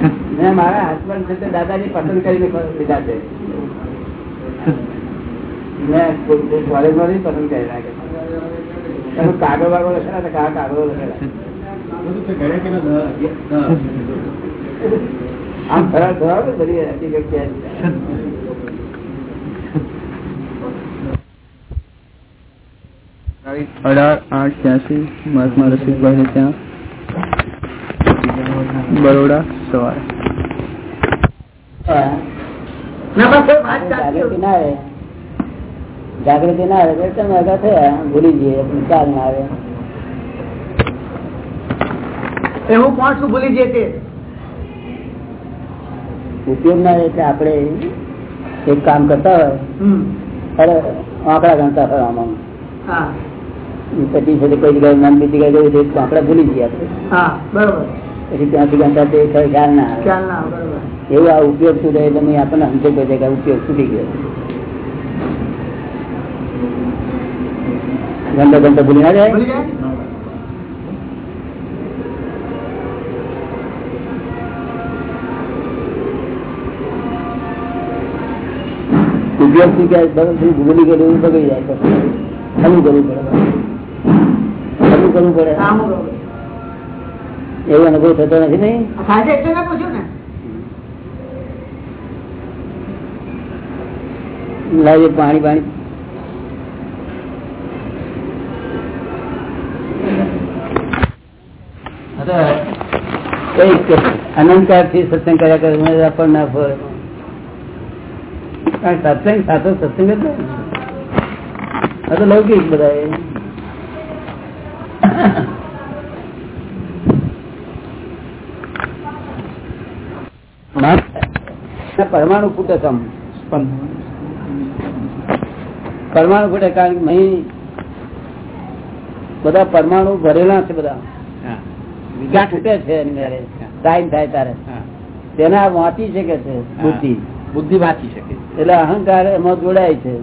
મેં મારા હસબન્ડ છે તે દાદાજી પસંદ કરીને લીધા છે. મેં કોલેજમાં નહીં પસંદ કરી નાખે તમે કાગળ વાગળ લખેલા તો કાગળ કાગળો લખેલા. આમ ખરાબ થવા બધી હકીકત ક્યાં છે? અઢાર, આઠ, ત્યાંસી મહાત્મા રસિકભાઈ ત્યાં. બરોડા. સવારે. જાગૃતિ ના આવે જાગૃતિ ના આવે તમે આગળ થયા ભૂલી જઈએ ખ્યાલ ના આવે. એવું કોણ શું ભૂલી જઈએ તે? ઉપયોગ ના એટલે આપણે એક કામ કરતા હોય અરે આંકડા ગણતા હોય આમાં. હા. પછી કોઈ જગ્યાએ મન બીજી જગ્યાએ ગયું તો આપણે ભૂલી જઈએ આપણે. હા બરોબર. પછી ત્યાંથી ગણતા તે ખ્યાલ ના આવે. એવું આ ઉપયોગ શું થાય તમે આપણને સમજે કોઈ કે ઉપયોગ છૂટી ગયો. ગણતા ગણતા ભૂલી ના જાય? ભૂલી ઉપયોગથી ક્યાંય ભૂલી ગયેલું બગડી જાય પછી કરવું પડે. કરવું પડે. એવો અનુભવ થતો નથી નહીં ને? પાણી પાણી. અનંતકારથી સત્સંગ કર્યા કરે પણ ના ફરે કારણ સત્સંગ સાચો સત્સંગ જ આ તો લૌકિક બધા એ. પરમાણુ ફૂટે સમ પરમાણુ ફૂટે કારણ કે અહીં બધા પરમાણુ ભરેલા છે બધા. ફૂટે છે ટાઈમ થાય તારે તેના વાંચી શકે છે બુદ્ધિ. બુદ્ધિ વાંચી શકે. એટલે અહંકાર એમાં જોડાય છે.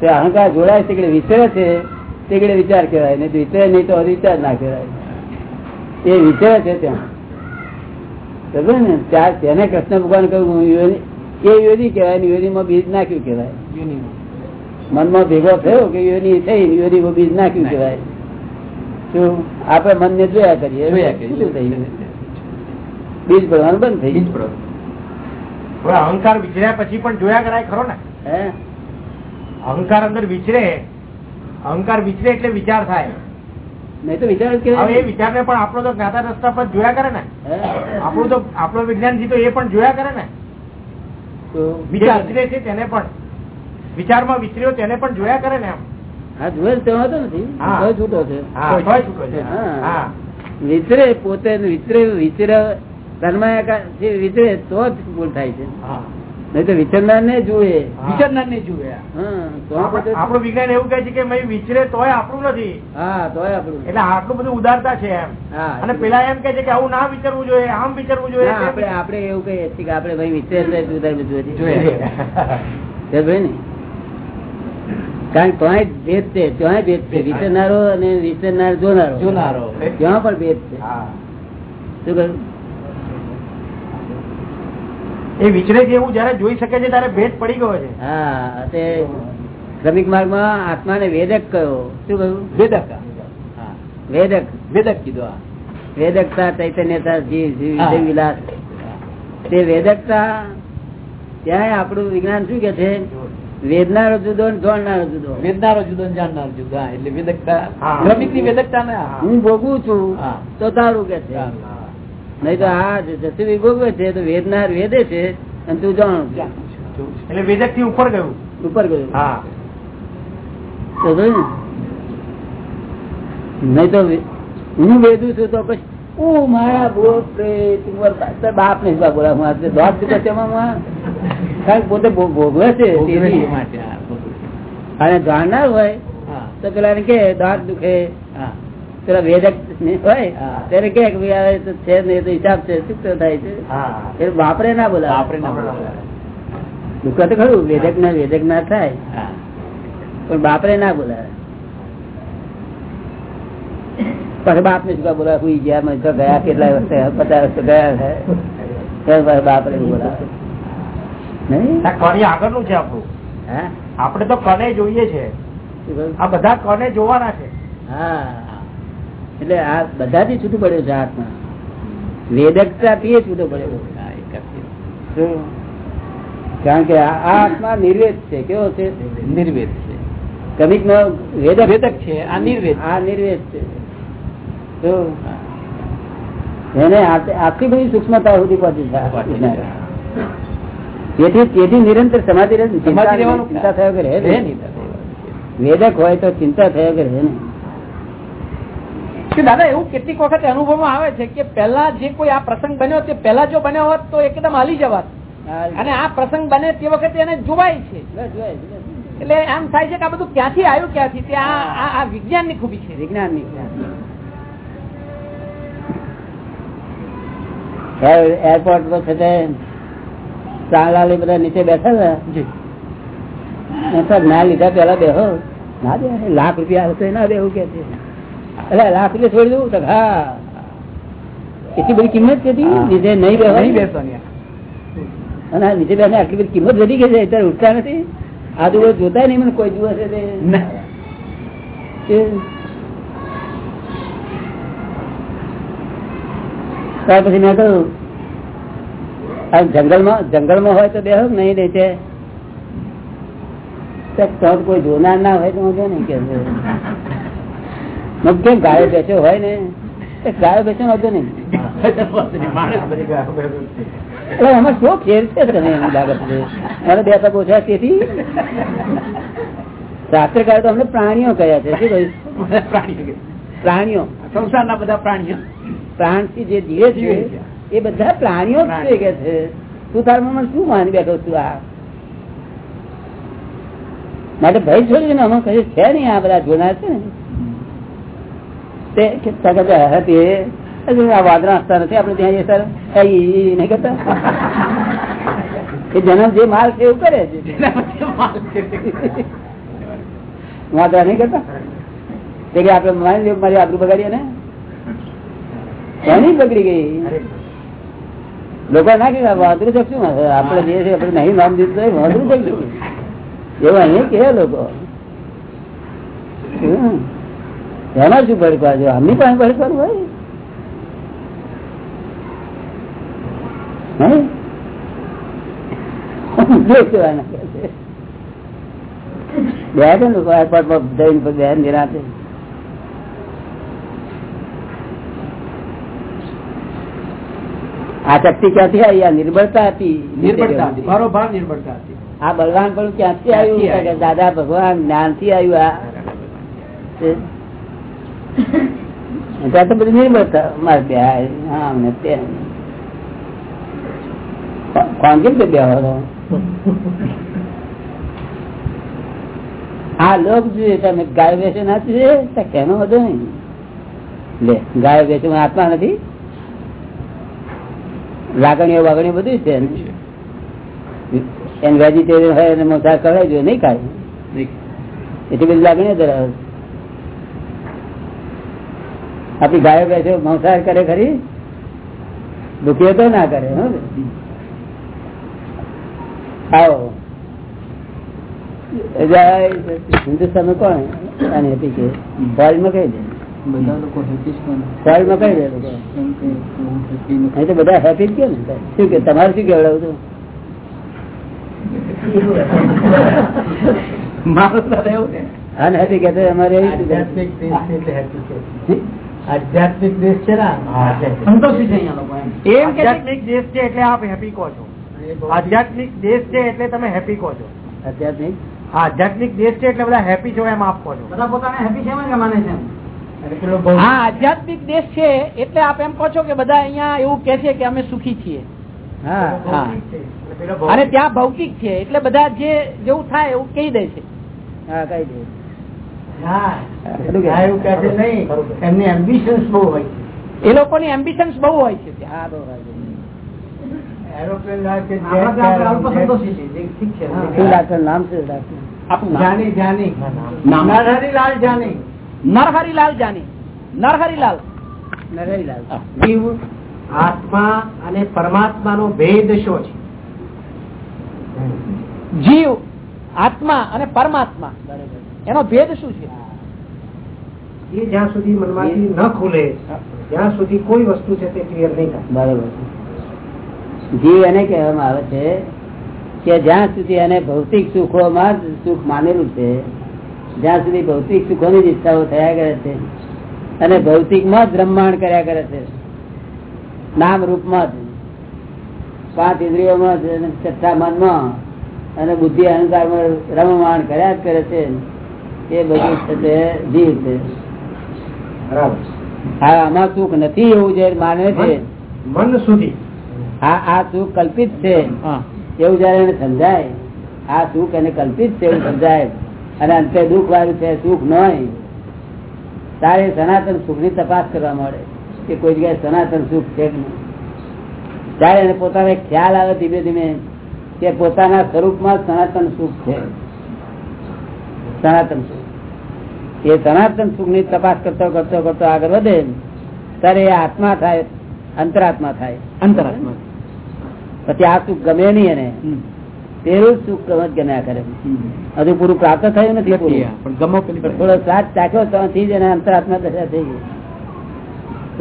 તે અહંકાર જોડાય છે વિચરે છે તે વિચાર કહેવાય? નહીં વિચરે નહીં તો વિચાર ના કહેવાય. એ વિચરે છે ત્યાં. સમજે ને? ત્યાં તેને કૃષ્ણ ભગવાન કહ્યું એ યોની કહેવાય ને યોનીમાં બીજ નાખ્યું કહેવાય. મનમાં ભેગો થયો કે યોની થઈ યોનીમાં બીજ નાખ્યું કહેવાય. શું? આપણે મનને જોયા કરીએ. શું થયું? બીજ ભરવાનું બંધ થઈ બીજ. અહંકાર વિચર્યા પછી પણ જોયા કરાય ખરો ને? હે? અહંકાર અંદર વિચરે. અહંકાર વિચરે એટલે વિચાર થાય. નહીં તો વિચાર એ કહેવાય. પણ આપણો તો જ્ઞાતા રસ્તા પર જોયા કરે ને. આપણું તો આપણો વિજ્ઞાનજી તો એ પણ જોયા કરે ને. વિચાર વિચરે છે તેને પણ. વિચારમાં વિચર્યો તેને પણ જોયા કરે ને એમ. હા જોયે તેમાં તો નથી છૂટો છે. વિચરે પોતે વિચરે વિચરે તન્માયા જે વિચરે તો જ ભૂલ થાય છે. હા. નહીં તો વિચરનાર ને જુએ વિચરનાર ને જુએ આપણે- વિજ્ઞાન એવું કહે છે કે વિચરે તોય આપણું નથી. હા તોય આપણું એટલે આટલું બધું ઉદારતા છે એમ. અને પેલા એમ કે છે કે આવું ના વિચારવું જોઈએ આમ વિચારવું જોઈએ આપણે આપણે એવું કહીએ છીએ કે આપણે ભાઈ વિચરે. જોઈએ. ભાઈ ને? કારણ કે તોય ભેદ છે ત્યાંય ભેદ છે. વિચરનારો અને વિચરનાર જોનારો. જોનારો. ત્યાં પણ ભેદ છે. હા. શું કહ્યું? એ વિચરે એવું જયારે જોઈ શકે છે ત્યારે ભેદ પડી ગયો છે. હા તે શ્રમિક આત્મા ને વેદક કયો? શું કહ્યું? વેદક વેદક. વેદક કીધું વેદકતા ચૈતન્યતા જીવ જીવ વિલાસ. તે વેદકતા ત્યાં આપણું વિજ્ઞાન શું કે છે? વેદનારો જુદો ને જોડનારો જુદો. વેદનારો જુદો ને જાણનારો જુદો એટલે વેદકતા. હા. ક્રમિકની વેદકતા ને હું ભોગવું છું તો તારું કે છે. નહીં તો હા જસવી ભોગવે છે તો વેદનાર વેદે છે અને તું જાણ. એટલે વેદકથી ઉપર ગયું? ઉપર ગયું. હા. તો જોયું તો હું વેદું છું તો પછી ઓ મારા ભૂત પ્રેત, બાપ ને બોલા હું આજે દોઢ તેમાં કારણ પોતે ભોગવે છે. અને જાણનાર હોય તો પેલા ને કે દાંત દુખે. હા. પેલા વેદક હોય. ત્યારે કે આવે તો છે ને તો હિસાબ છે શું થાય છે? હા. બાપરે ના બોલાવે. દુઃખ તો ખરું વેદક ના વેદક ના થાય. પણ બાપરે ના બોલાવે. પછી બાપ ને શું બોલાવે? હુઈ ગયા મેં તો ગયા કેટલા વર્ષે? પચાસ વર્ષે ગયા છે. ત્યારે મારા બાપ ને બોલાવે. આગળનું છે આપણું. હા. આપણે તો કને જોઈએ છે. આ બધા કને જોવાના છે. હા. એટલે આ બધાથી છૂટું પડ્યું છે આત્મા. વેદકતા થી છૂટો પડ્યું? કારણ કે આ આત્મા નિર્વેદ છે. કેવો છે? નિર્વેદ છે. કમિક નો વેદક. વેદક છે. આ નિર્વેદ. આ નિર્વેદ છે? એને આટલી બધી સૂક્ષ્મતા સુધી પહોંચી. તેથી તેથી નિરંતર સમાધિ રહે ચિંતા રહેવાનું કે રહે. વેદક હોય તો ચિંતા થયા વગર રહે નહીં. કે દાદા એવું કેટલીક વખત અનુભવમાં આવે છે કે પેલા જે કોઈ આ પ્રસંગ બન્યો તે પેલા જો બન્યો હોત તો એકદમ હાલી જવાત. અને આ પ્રસંગ બને તે વખતે એને જોવાય છે. એટલે એમ થાય છે કે આ બધું ક્યાંથી આવ્યું ક્યાંથી? તે આ આ- આ વિજ્ઞાનની ખૂબી. છે વિજ્ઞાનની એરપોર્ટ વખતે એ બધા નીચે બેઠા હતા ના લીધા પેલા બેહો. ના દે લાખ રૂપિયા હશે ના દેવું કે છે? એટલે લાખ રૂપિયા છોડી દઉં તો હા. એટલી બધી કિંમત હતી નીચે નહીં નહીં બેસવાની. અને નીચે બેઠા આટલી બધી કિંમત વધી ગઈ છે અત્યારે ઉઠતા નથી. આ આજુબાજુ જોતા નહીં મને કોઈ દિવસે છે તે તે- ત્યાર પછી મેં કહ્યું આ જંગલમાં જંગલમાં હોય તો બેહો નહીં દે તો. તો કોઈ જોનાર ના હોય તો વાંધો નહીં કે છે. કેમ ગાયો બેસ્યો હોય ને? ગાયો બેસ્યો નતો નહીં. એટલે એમાં શું ખેર છે તને એની બાબત મને બે તક ઓછા તેથી? શાસ્ત્રકાર તો અમને પ્રાણીઓ કયા છે. શું કહ્યું? પ્રાણીઓ. સંસારના બધા પ્રાણીઓ. પ્રાણથી જે જીવે છે એ બધા પ્રાણીઓ જ છે કે છે. તું તારમાં મને શું માની બેઠો છું આ? માટે ભય છોડી અમે કશું છે નહીં આ બધા જોનાર છે ને? તે કે તાકે તો હે તે હજુ આ વાદળા હસતા નથી આપણે ત્યાં એ સર એ ઈ નહીં કરતા એ જન્મ જે માલ છે એવું કરે છે વાદળા નહીં કરતા તે કે આપણે માની લ્યો મારી આબરૂ બગાડીએ ને એની જ બગડી ગઈ લોકો ના કે વાંદરું શકશું આપણે જે છે આપણે નહીં નામ દીધું તો વાંદરું શકશું એવું અહીંયા કે લોકો હમ. એમાં શું ભડકવા જો આમની પાસે ભડકવાનું હોય? આ શક્તિ ક્યાંથી આવી? આ નિર્બળતા હતી. નિર્બળતા બરોબર નિર્બળતા હતી. આ બલવાન પણ ક્યાંથી આવ્યું? દાદા ભગવાન જ્ઞાનથી આવ્યું આ. ત્યાં તો બધું મારે બે હા ને તે. કોણ કેમ કે બે આ લોક જોઈએ તમે ગાય વેચે ના જોઈએ કેનો વધુ નહીં. લે ગાય વેચે આત્મા નથી. લાગણીઓ વાગણીઓ બધું છે. એને વેજીટેરિયન હોય એને મોસાર કરાવી જોઈએ નહીં ખાય. એટલી બધી લાગણીઓ ધરાવે. આપણી ગાયો બેસે મંસાર કરે ખરી? દુખીએ તો ના કરે આવો. હિન્દુસ્તાન કોણ? અને હતી કે. ફોરેનમાં કઈ દે? બધા લોકો હેપી બધા જ કે ને શું કે તમારે શું કેવડાવું છું? મારો અનહેપી કે અમારે. આધ્યાત્મિક દેશ છે ને સંતોષી છે એમ. આધ્યાત્મિક દેશ છે એટલે આપ હેપી કહો છો. આધ્યાત્મિક દેશ છે એટલે તમે હેપી કહો છો. આધ્યાત્મિક? હા, આધ્યાત્મિક દેશ છે એટલે બધા હેપી છો એમ આપ કહો છો. બધા પોતાને હેપી છે એમ કે માને છે હા આધ્યાત્મિક દેશ છે એટલે આપ એમ કહો છો કે બધા અહીંયા એવું કે છે કે અમે સુખી છીએ. અને ત્યાં ભૌતિક છે એટલે બધા જે જેવું થાય એવું કહી દે છે. હા કહી દે. હા, લોકો ની એમ્બિશન્સ બહુ હોય છે. એ. નરહરીલાલ જાની. નરહરીલાલ આત્મા અને પરમાત્માનો ભેદ શો છે? જીવ આત્મા અને પરમાત્મા. એનો ભેદ શું છે? એ જ્યાં સુધી મનમાંથી ન ખુલે ત્યાં સુધી કોઈ વસ્તુ છે તે ક્લિયર નહીં થાય. બરોબર જીવ એને કહેવામાં આવે છે કે જ્યાં સુધી એને ભૌતિક સુખોમાં જ સુખ માનેલું છે જ્યાં સુધી ભૌતિક સુખોની જ ઈચ્છાઓ થયા કરે છે અને ભૌતિકમાં જ બ્રહ્માંડ કર્યા કરે છે નામ રૂપમાં જ પાંચ ઇન્દ્રિયોમાં માં અને છઠ્ઠા મનમાં અને બુદ્ધિ અહંકારમાં રમમાણ કર્યા જ કરે છે. એ બધું છે તે જીવ છે. હા આમાં સુખ નથી એવું જે માને છે. મન સુધી. હા આ સુખ કલ્પિત છે. એવું જયારે એને સમજાય આ સુખ એને કલ્પિત છે એવું સમજાય. અને અંતે દુઃખ વાળું છે સુખ ન તારે સનાતન સુખની તપાસ કરવા મળે કે કોઈ જગ્યાએ સનાતન સુખ છે કે નહીં. ત્યારે એને પોતાને ખ્યાલ આવે ધીમે ધીમે કે પોતાના સ્વરૂપમાં સનાતન સુખ છે. સનાતન સુખ. એ સનાતન સુખની તપાસ કરતો કરતો કરતો આગળ વધે ત્યારે એ આત્મા થાય અંતરાત્મા થાય. અંતરાત્મા. પછી આ સુખ ગમે નહીં એને. હમ. સુખ ગમત ગમ્યા કરે. હજુ પૂરું પ્રાપ્ત થયું નથી પેલી થોડો શ્વાસ ચાખ્યો ત્યાંથી જ એને અંતરાત્મા દશા થઈ ગઈ.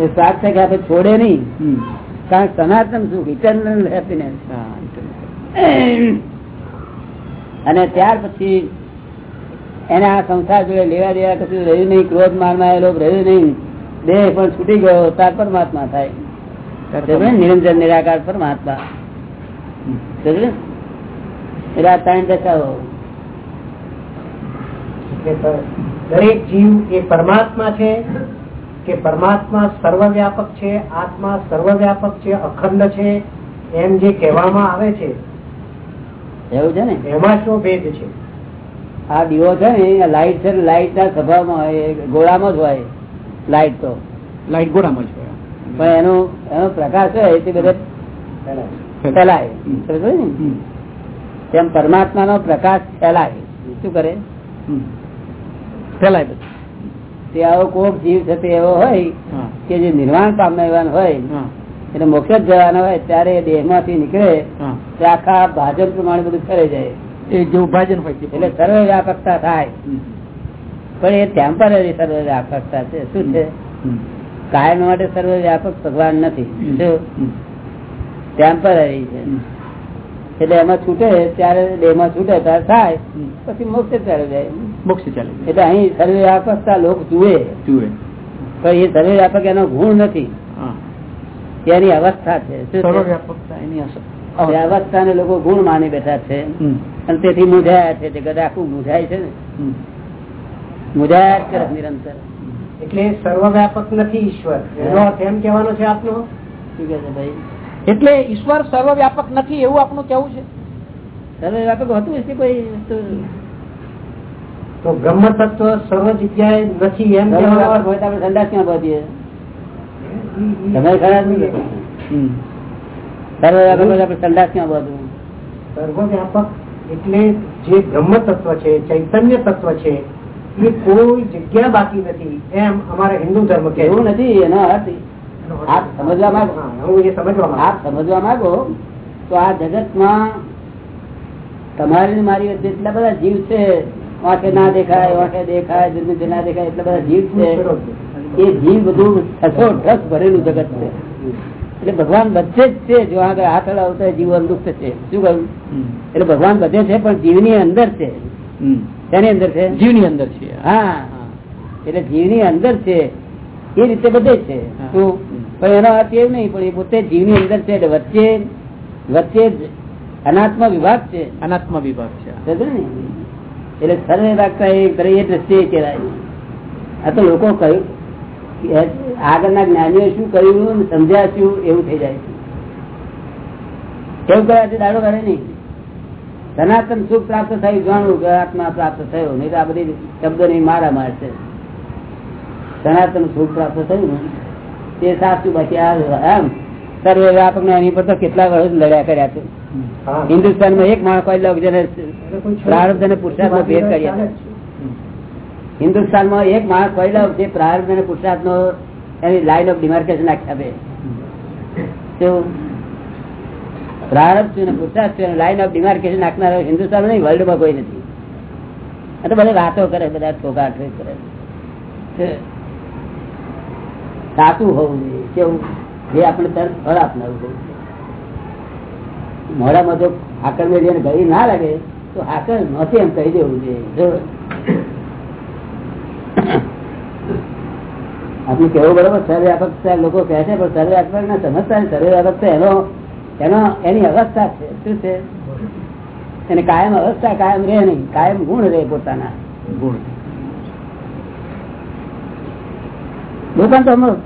એ છે કે આપણે છોડે નહીં. કારણ સનાતન સુખ ઇટરનલ હેપીનેસ અને ત્યાર પછી એને આ સંસાર જોડે લેવા દેવા કશું રહ્યું નહીં ક્રોધ માનમાં આવેલો રહ્યું નહીં. દેહ પણ છૂટી ગયો તાર પરમાત્મા થાય. નિરંજન નિરાકાર પરમાત્મા. એટલે ત્રણ દશાઓ. દરેક જીવ એ પરમાત્મા છે કે પરમાત્મા સર્વવ્યાપક છે આત્મા સર્વવ્યાપક છે અખંડ છે એમ જે કહેવામાં આવે છે. એવું છે ને? એમાં શું ભેદ છે? આ દીવો છે ને લાઈટ છે લાઈટ ના સ્વભાવમાં હોય ગોળામાં જ હોય લાઈટ તો. લાઈટ ગોળામાં છે પણ એનો એનો પ્રકાશ હોય તે બધે ફેલાય. તેમ પરમાત્મા નો? પ્રકાશ ફેલાય. શું કરે. ફેલાય તે આવો કોક જીવ છે તે એવો હોય કે જે નિર્વાણ પામવાનો હોય એટલે મોક્ષ જવાનો હોય ત્યારે એ દેહમાંથી નીકળે આખા ભાજપ પ્રમાણે બધું ફરે જાય. એ જેવું ભાજન હોય તે એટલે સર્વ વ્યાપકતા થાય. પણ એ ટેમ્પરરી સર્વ વ્યાપકતા છે. શું છે? કાયમ માટે સર્વ વ્યાપક ભગવાન નથી. શું? ટેમ્પરરી છે. એટલે એમાં છૂટે ત્યારે દેહમાં છૂટે ત્યારે થાય. પછી મોક્ષ ચાલે જાય. મોક્ષ ચાલે એટલે અહીં સર્વ વ્યાપકતા લોક જુએ. જુએ. પણ એ સર્વ વ્યાપક એનો ગુણ નથી. એની અવસ્થા છે. અવસ્થા અવસ્થાને લોકો ગુણ માની બેઠા છે. અને તેથી મુંજાયા છે જગત આખું મુંજાય છે ને? હમ. કરે નિરંતર. એટલે સર્વવ્યાપક નથી ઈશ્વર. એનો અર્થ એમ કેવાનો છે આપનો? શું કે છે ભાઈ? એટલે ઈશ્વર સર્વવ્યાપક નથી એવું આપનું કેવું છે? સર્વ વ્યાપક હોતું હશે કોઈ તો બ્રહ્મ તત્વ સર્વ જગ્યાએ નથી એમ હોય તો આપણે ઠંડા ક્યાં પહોંચીએ? તમે ખરા જ નહીં. સર્વ વ્યાપક આપણે ઠંડા ક્યાં પહોંચવું? સર્વવ્યાપક એટલે જે બ્રહ્મ તત્વ છે ચૈતન્ય તત્વ છે એ કોઈ જગ્યા બાકી નથી એમ અમારા હિન્દુ ધર્મ કે એવું નથી એનો અર્થ આપ સમજવા માંગો. હું એ સમજવા માંગુ. આપ સમજવા માંગો તો આ જગતમાં તમારી મારી વચ્ચે એટલા બધા જીવ છે. વાંકે ના દેખાય વાંકે દેખાય દુર્ગંધ ના દેખાય એટલા બધા જીવ છે. એ જીવ બધું ઠસો ઠસ ભરેલું જગત છે. એટલે ભગવાન બધે જ છે. જો આગળ હાથ હલાવતા જીવન દુઃખ છે શું કહ્યું? એટલે ભગવાન બધે છે પણ જીવની અંદર છે. તેની અંદર છે? જીવની અંદર છે. હા. એટલે જીવની અંદર છે. એ રીતે બધે છે. શું? પણ એનો અર્થ એવું નહીં પણ એ પોતે જીવની અંદર છે. એટલે વચ્ચે વચ્ચે અનાત્મ વિભાગ છે. અનાત્મા વિભાગ છે. એટલે સર્વે રાખતા એ દ્રષ્ટિએ કહેવાય. આ તો લોકો કહ્યું આગળના જ્ઞાનીઓ શું કર્યું સમજ્યા શું એવું થઈ જાય છે. કરાય છે દાડો કરે નહીં. સનાતન સુખ પ્રાપ્ત થયું જાણવું કે આત્મા પ્રાપ્ત થયો. નહીં તો આ બધી શબ્દો ની મારા માર છે. સનાતન સુખ પ્રાપ્ત થયું ને તે સાચું બાકી આ આમ સર્વે વ્યાપક ને એની પર તો કેટલા વર્ષ લડ્યા કર્યા છે. હિન્દુસ્તાનમાં એક માણસ કોઈ છોડ- પ્રારબ્ધ અને પુરુષાર્થ ભેદ કર્યા. હિન્દુસ્તાનમાં એક માણસ પહેલા જે પ્રારંભ અને ગુજરાત નો એની લાઈન ઓફ ડિમાર્કેશન આખ્યા બે પ્રારંભ છે ગુજરાત છે લાઈન ઓફ ડિમાર્કેશન નાખનાર હિન્દુસ્તાન નહીં વર્લ્ડમાં કોઈ નથી. આ વાતો કરે, બધા ઠોકાઠ કરે. સાચું હોવું જોઈએ, કેવું? જે આપણે તરત ફળ આપનારું હોવું મોડામાં જો હાકર મેળવીને ગળી ના લાગે, તો હાકર નથી એમ કહી દેવું જોઈએ. આપણે કેવું બરોબર? સર્વવ્યાપક લોકો કહે છે પણ સર્વવ્યાપક ના સમજતા ને સર્વવ્યાપક છે એનો એનો એની અવસ્થા છે. શું છે? એને કાયમ અવસ્થા કાયમ રહે નહીં કાયમ ગુણ રહે પોતાના. ગુણ. લોકો તો અમુક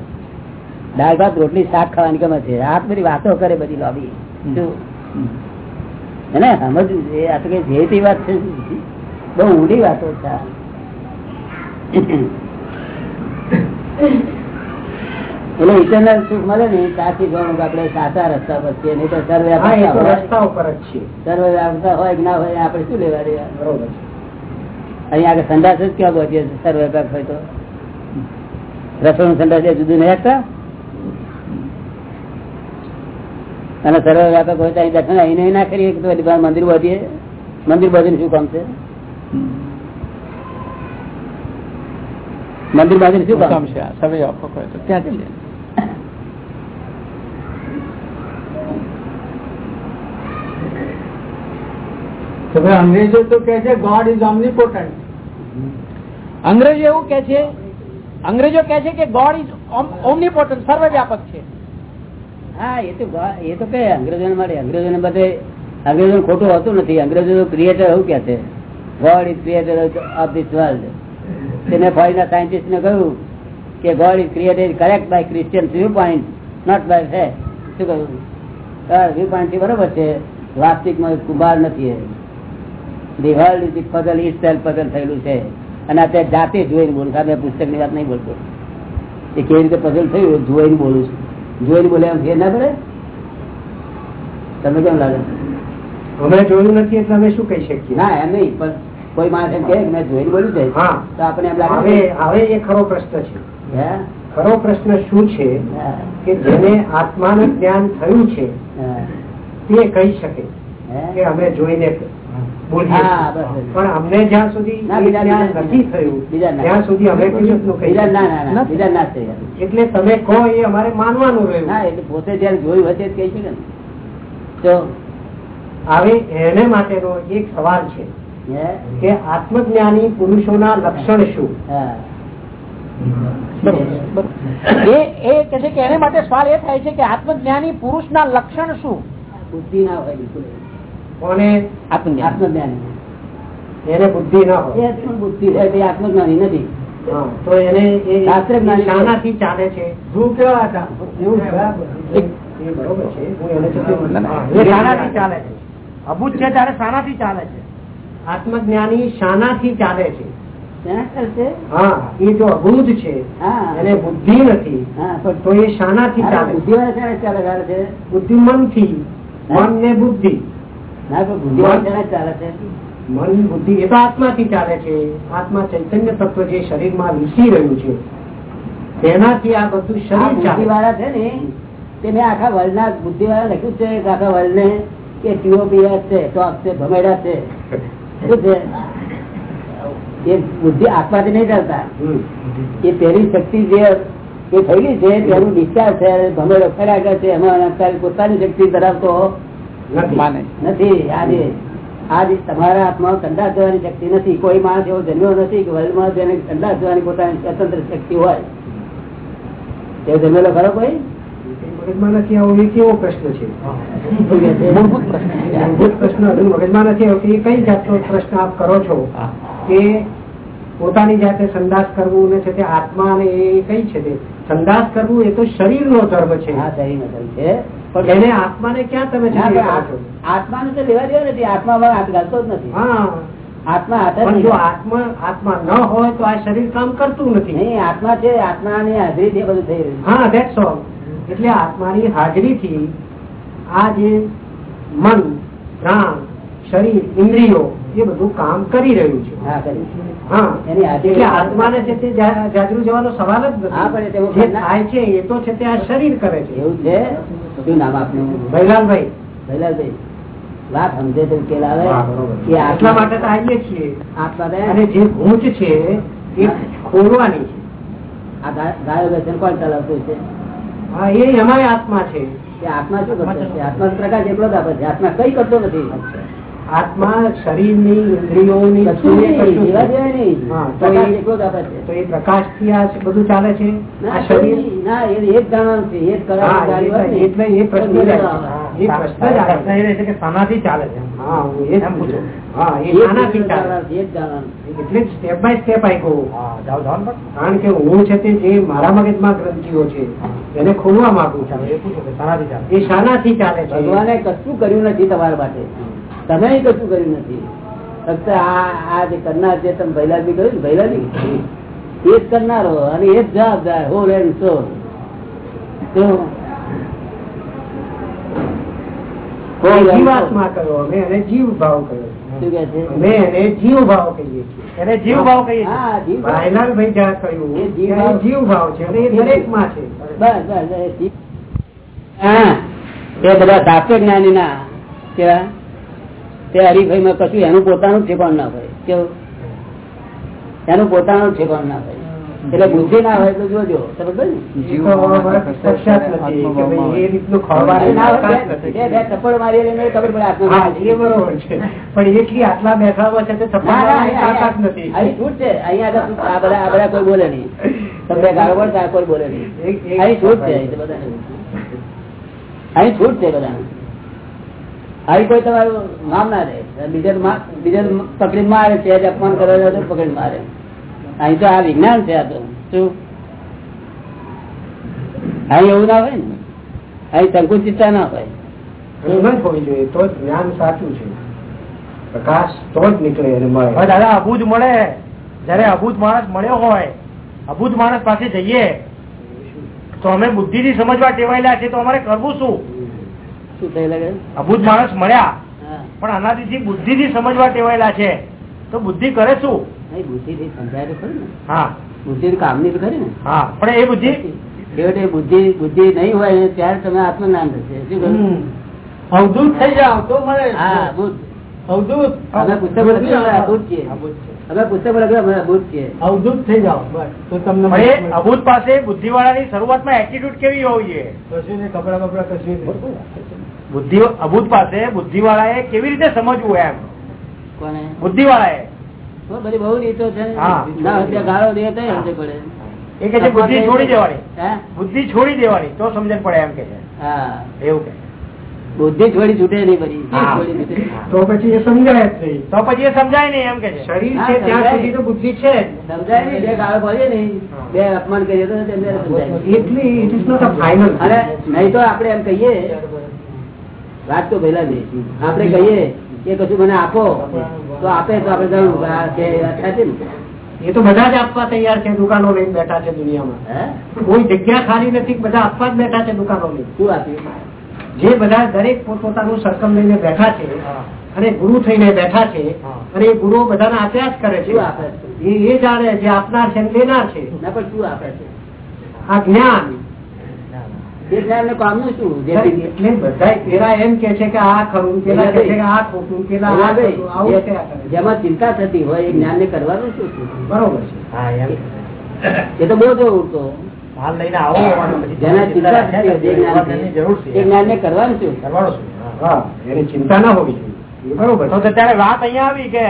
દાળ ભાત રોટલી શાક ખાવાની ગમે છે. આ બધી વાતો કરે બધી લોબી એને સમજવું છે આ તો કઈ જે વાત છે. બહુ ઊંડી વાતો છે. એટલે ઇટરનલ સુખ મળે ને ત્યાંથી ગણું કે આપણે સાચા રસ્તા પર છીએ નહીં તો સર્વે રસ્તા ઉપર જ છીએ. સર્વે આવતા હોય કે ના હોય આપડે શું લેવા દેવા? બરોબર. અહીંયા આગળ સંદાસ જ ક્યાં પહોંચીએ છીએ સર્વે પાક હોય તો. રસોડું સંદાસ જુદું નહીં રાખતા? અને સર્વ વ્યાપક હોય તો અહીં દર્શન અહીં નહીં ના કરીએ તો મંદિર બધીએ મંદિર બધીને શું કામ છે? મંદિર બાજુ શું કામ? છે તો ત્યાં જ છે અંગ્રેજો તો કે છે ગોડ ઇઝ ઓમનીપોટન્ટ અંગ્રેજો એવું કે છે અંગ્રેજો કે છે કે ગોડ ઇઝ ઓમનીપોટન્ટ સર્વવ્યાપક છે. હા એ તો એ તો કે અંગ્રેજોને મળે અંગ્રેજોને બધે અંગ્રેજો ખોટું હોતું નથી. અંગ્રેજો ક્રિએટર એવું કે છે. God is creator of this world તેને ફોરીના સાયન્ટિસ્ટ ને કહ્યું કે God is created correct by Christian view point not by ફે શું કહ્યું? વ્યૂ પોઈન્ટથી બરોબર છે. વાસ્તવિકમાં કુંભાર નથી the world is puzzle is self puzzle થયેલું છે. અને અત્યારે જાતે જોઈને બોલું સાહેબ પુસ્તકની વાત નહીં બોલતો. એ કેવી રીતે પઝલ થયું? જોઈને બોલું છું. જોઈને બોલે એમ ફેર ના પડે? તમને કેમ લાગે? અમે જોયું નથી એટલે અમે શું કહી શકીએ? ના એમ નહીં પણ કોઈ માણસ એમ કે મેં જોઈને બોલ્યું છે તો આપણે એમ લાગે હવે એ ખરો પ્રશ્ન છે. ખરો પ્રશ્ન શું છે કે જેને આત્માનું જ્ઞાન થયું છે તે કહી શકે કે અમે જોઈને બોલીએ પણ અમને જ્યાં સુધી ના, એ બીજા- જ્ઞાન બીજા- નથી થયું બીજા ત્યાં સુધી અમે બીજા ના? બીજા ના એટલે તમે કહો એ અમારે માનવાનું રહ્યું. એટલે પોતે જયારે જોયું હશે કહી છે ને તો હવે એને માટેનો એક સવાલ છે? કે આત્મજ્ઞાની પુરુષોના લક્ષણ શું? એ કે છે કે એને માટે સવાલ એ થાય છે કે આત્મજ્ઞાની પુરુષના લક્ષણ શું? બુદ્ધિ ના હોય કોને? આત્મજ્ઞાની. એને બુદ્ધિ ના હોય. બુદ્ધિ હોય તે આત્મજ્ઞાની નથી. તો એને શાનાથી ચાલે છે? ધ્રુવ કેવા હતા? બરાબર. એ બરોબર છે. ના, ના. ચાલે છે. અભૂત છે ત્યારે શાનાથી ચાલે છે. આત્મજ્ઞાની શાનાથી ચાલે છે. હા એ જો અભૂત છે. એને બુદ્ધિ નથી. તો એ શાનાથી ચાલે છે? બુદ્ધિવાળા શેના ચાલે ચાલે છે? બુદ્ધિ મનથી મન ને બુદ્ધિ. ના પણ બુદ્ધિવાળા શેના ચાલે છે? મન બુદ્ધિ એ તો આત્માથી ચાલે છે. આત્મા ચૈતન્ય તત્વ જે શરીરમાં વિસી રહ્યું છે. તેનાથી આ બધું શરીર ચાલે બુદ્ધિવાળા છે. ને તે મેં આખા વર્લ્ડના બુદ્ધિવાળા લખ્યું છે આખા વર્લ્ડ ને કે ટીઓપીએસ છે ટોપ છે ભમેડા છે. શું છે? એ બુદ્ધિ આત્માથી નહીં ચાલતા. એ પેલી શક્તિ જે એ થયેલી છે તેનું ડિસ્ચાર્જ છે ભમેડો ફર્યા છે એમાં અત્યારે પોતાની શક્તિ ધરાવતો નથી. નથી. આજે આજે તમારા હાથમાં સંદાસ જવાની શક્તિ નથી. કોઈ માણસ એવો જન્મ્યો નથી કે વર્લ્ડમાં જેને સંદાસ જવાની પોતાની સ્વતંત્ર શક્તિ હોય. તે જન્મેલો ખરો કોઈ? મગજમાં નથી આવો એ કેવો પ્રશ્ન છે? છે? મૂળભૂત પ્રશ્ન મૂળભૂત પ્રશ્ન મગજમાં નથી આવતો એ કઈ જાતનો પ્રશ્ન આપ કરો છો? કે પોતાની જાતે સંદાસ કરવું ને છે તે આત્મા ને એ કઈ છે તે? સંદાસ કરવું એ તો શરીરનો ધર્મ છે. હા સહી મતલબ છે. પણ એને આત્માને ક્યાં તમે આત્મા છો? તો લેવા દેવા નથી. આત્મામાં હાથ ઘાલતો જ નથી. હા. આત્મા. આત્મા આત્મા ન હોય તો આ શરીર કામ કરતું નથી. નહીં આત્મા છે. હાજરી હાજરીથી બધું થઈ રહ્યું હા ઓલ એટલે આત્માની હાજરીથી આ જે મન પ્રાણ શરીર ઇન્દ્રિયો એ બધું કામ કરી રહ્યું છે. આત્માને છે તે જાગૃત જવાનો સવાલ જ નથી. થાય છે એ તો છે તે આ શરીર કરે છે. એવું છે? શું નામ આપનું? ભૈલાલભાઈ. ભૈલાલભાઈ વાત સમજે તો ઉકેલ આવે? કે આટલા માટે તો આવીએ છીએ. આત્મા અને જે ગૂંચ છે એ ખોલવાની છે. આ ગાયો વ્યસન કોણ ચલાવતું છે હા એ અમારી આત્મા છે. આત્મા શું કરતો આત્મા પ્રકાશ એટલો જ આપે છે. આત્મા કઈ કરતો નથી. આત્મા શરીરની ઇન્દ્રિયો તો પ્રકાશ એ- થી આ બધું ચાલે છે? ના, ના, ને. એટલે એ પ્રશ્ન ચાલે છે. એટલે સ્ટેપ બાય સ્ટેપ આપ્યો કારણ કે હું છે તે જે મારા મગજમાં ગ્રંથિઓ છે એને ખોલવા માંગુ છું. એ શાનાથી ચાલે છે. ભગવાને કશું કર્યું નથી તમારા માટે. તમે કશું કર્યું નથી. ફક્ત આ જે કરનાર જે તમે ભૈલાજી કહ્યું ને? ભૈલાજી? એ જ કરનારો અને એ જ જવાબદાર હો રેન. જીવાત્મા કર્યો અમે એને જીવ ભાવ કર્યો જીવ ભાવ કહીએ એને જીવ ભાવ કહીએ. ભાઈલાલભાઈ જ્યાં કહ્યું જીવ ભાવ. છે અને એ દરેકમાં છે. બસ બસ એ બધા સાત્વિક જ્ઞાની ના કેવા? તે હરીફાઈ માં કશું એનું પોતાનું ઠેકાણ ના હોય. કેવું એનું પોતાનું ઠેકાણ ના હોય. એટલે બુદ્ધિ ના હોય તો જોજો મારી ખબર પડે પણ આટલા બેઠા છે છૂટ છે અહીંયા બધા બધા કોઈ બોલે નહીં તમને ગાળો કોઈ બોલે નહીં અહીં છૂટ છે અહીં છૂટ છે બધાને. અહીં કોઈ તમારું નામ ના રહે. બીજા બીજા પકડી મારે છે અપમાન કરે તો પકડી મારે. અહીં તો આ વિજ્ઞાન છે આ તો. શું? અહીં એવું ના હોય ને. અહીં સંકુચિતતા ના હોય. એવું ન જ હોવી જોઈએ તો જ્ઞાન સાચું છે. પ્રકાશ તો જ નીકળે અને મળે. દાદા અભૂત મળે. જયારે અભૂત માણસ મળ્યો હોય અભૂત માણસ પાસે જઈએ તો અમે બુદ્ધિ થી સમજવા ટેવાયેલા છે તો અમારે કરવું શું? શું થઈ લાગે અભૂત માણસ મળ્યા. પણ આનાથી બુદ્ધિ થી સમજવા ટેવાયેલા છે. તો બુદ્ધિ કરે શું? બુદ્ધિ થી સમજાય તો ખરું ને. હા. બુદ્ધિ કામની તો ખરી ને. હા પણ એ બુદ્ધિ છેવટે બુદ્ધિ બુદ્ધિ નહીં હોય ત્યારે તમે આત્મજ્ઞાન થશે. શું કહ્યું? અવધૂત થઈ જાવ તો મળે. હા અવધૂત. અમે પુસ્તક અભૂત છીએ. અમે પુસ્તક લખ્યું અભૂત છીએ. અવધૂત થઈ જાવ બસ. તો તમને અભૂત પાસે બુદ્ધિ વાળાની શરૂઆતમાં એટીટ્યુડ કેવી હોવી જોઈએ? કશું નહીં કપડા બપડા કશું બુદ્ધિ અભૂત પાસે બુદ્ધિ વાળા કેવી રીતે સમજવું એમ? કોને? બુદ્ધિ વાળા તો બધી બહુ રીતો છે. ને. હા. ના હોય ત્યાં ગાળો દે તો સમજ પડે એ કે છે બુદ્ધિ છોડી દેવાની. બુદ્ધિ છોડી દેવાની તો સમજણ પડે એમ કે છે. હા. એવું કે બુદ્ધિ છોડી છૂટે નહીં બધી તો પછી એ સમજાય જ તો પછી એ સમજાય નહીં એમ કે છે. શરીર છે ત્યાં સુધી તો બુદ્ધિ છે સમજાય નહીં બે ગાળો પડીએ નહીં. બે અપમાન કરીએ તો. એટલી it is not a final અને નહીં તો આપણે એમ કહીએ વાત તો પેલા જ આપણે કહીએ કે કશું મને આપો તો આપે તો આપણે ને એ તો બધા જ આપવા તૈયાર છે દુકાનો લઈને બેઠા છે દુનિયામાં. કોઈ જગ્યા ખાલી નથી બધા આપવા જ બેઠા છે દુકાનો લઈને. શું આપ્યું જે બધા દરેક પોતપોતાનું સરકમ લઈને બેઠા છે અને ગુરુ થઈને બેઠા છે અને એ ગુરુઓ બધાને આપ્યા જ કરે છે. એ એ જાણે જે આપનાર છે લેનાર છે. શું આપે છે? આ જ્ઞાન જેમાં ચિંતા થતી હોય એ જ્ઞાન ને કરવાનું શું છે? બરોબર છે. હા એમ. એ તો બહુ જો ઉડતો હાલ લઈને આવો પછી જેના ચિંતા ને કરવાનું શું? કરવાનું શું? હા. હા એની ના હોવી જોઈએ. એ બરોબર તો. ત્યારે વાત અહીંયા આવી કે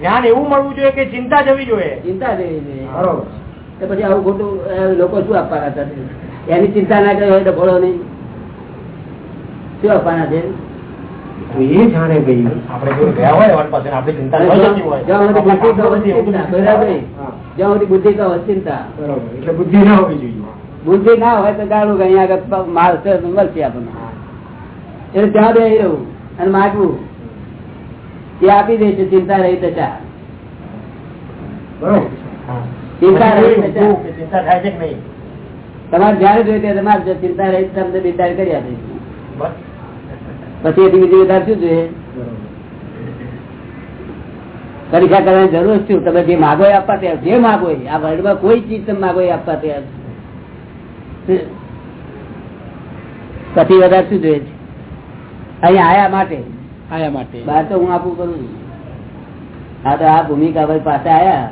જ્ઞાન એવું મળવું જોઈએ કે ચિંતા જવી જોઈએ? ચિંતા જેવી જોઈએ. બરોબર પછી આવું ખોટું લોકો શું આપવાના હતા? એની ચિંતા ના કરી હોય ભોળો નહીં. શું આપવાના છે? એ જાણે ભાઈ આપણે ગયા હોય પાસે આપણી ચિંતા ન જતી હોય. જ્યાં સુધી બુદ્ધિ તો આપણે હોય ચિંતા. બરાબર? હા, જ્યાં સુધી બુદ્ધિ તો હોય ચિંતા બરોબર એટલે બુદ્ધિ ના હોવી જોઈએ. બુદ્ધિ ના હોય તો ગાળું કે અહીંયા આગળ માલ છે મળશે આપણને. એટલે ત્યાં બે રહેવું અને માગવું એ આપી દે છે ચિંતા રહી તો ચા બરોબર ચિંતા રહી ચિંતા થાય છે કે નહીં? તમારે જયારે જોયું ત્યારે તમારે ચિંતા રહી તમને બિચાર કરી આપીશું પછી એથી બીજી વધારે શું જોઈએ? પરીક્ષા કરવાની જરૂર શું? તમે જે માગો એ આપવા તૈયાર જે માગો એ આ વર્લ્ડમાં કોઈ ચીજ તમે માગો એ આપવા તૈયાર. પછી વધારે શું જોઈએ? છે અહીં આયા માટે. આયા માટે. બહાર તો હું આપું કરું છું. હા તો આ ભૂમિકા ભાઈ પાસે આયા.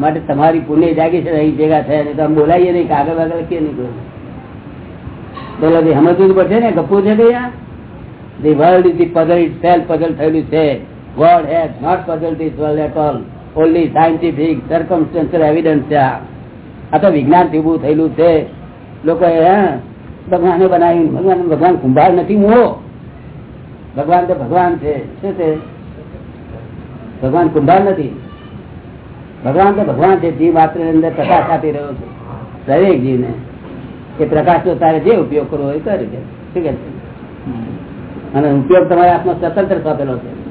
માટે તમારી પુણ્ય જાગી છે, અહીં ભેગા થયા નહીં તો આમ બોલાવીએ નહીં, કાગળ વાગળ કે નહીં કોઈ બોલો સમજવું પડશે ને ગપુ છે કે the world is the puzzle itself puzzle થયેલું છે. World has not puzzle this world at all only scientific circumstantial evidence છે આ તો વિજ્ઞાન ઉભું થયેલું છે. લોકો ભગવાને બનાવ્યું. ભગવાન ભગવાન કુંભાર નથી મુઓ ભગવાન તો ભગવાન છે. શું છે? ભગવાન કુંભાર નથી. ભગવાન તો ભગવાન છે, જીવ માત્ર અંદર પ્રકાશ આપી રહ્યો છે. દરેક જીવને. એ પ્રકાશ નો તારે જે ઉપયોગ કરવો એ કરે છે શું કે અને ઉપયોગ તમારા હાથમાં સ્વતંત્ર સોંપેલો છે.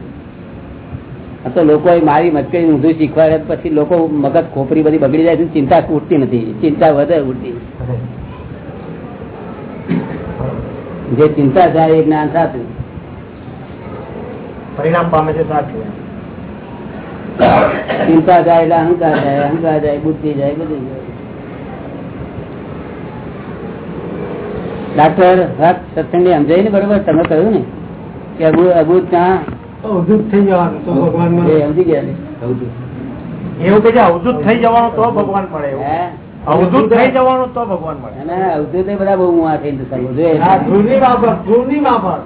તો લોકો મારી મચકરી ઊંધું શીખવાડે પછી લોકો મગજ ખોપરી બધી બગડી જાય છે, ચિંતા ઉઠતી નથી. ચિંતા વધે ઉઠતી જે ચિંતા થાય એ જ્ઞાન સાચું. પરિણામ પામે છે સાચું. ચિંતા જાય એટલે અહંકાર જાય અહંકાર જાય બુદ્ધિ જાય બધું જાય ડાક્ટર વાત સત્સંગ સમજાય ને બરોબર? તમે કહ્યું ને કે અબુ અબુ ત્યાં અવધૂત થઈ જવાનું તો ભગવાન સમજી ગયા એવું કે અવધૂત થઈ જવાનું તો ભગવાન મળે એવું. અવધૂત થઈ જવાનું તો ભગવાન મળે. અને અવધૂત બધા બહુ જતા આ થઈ બાબત.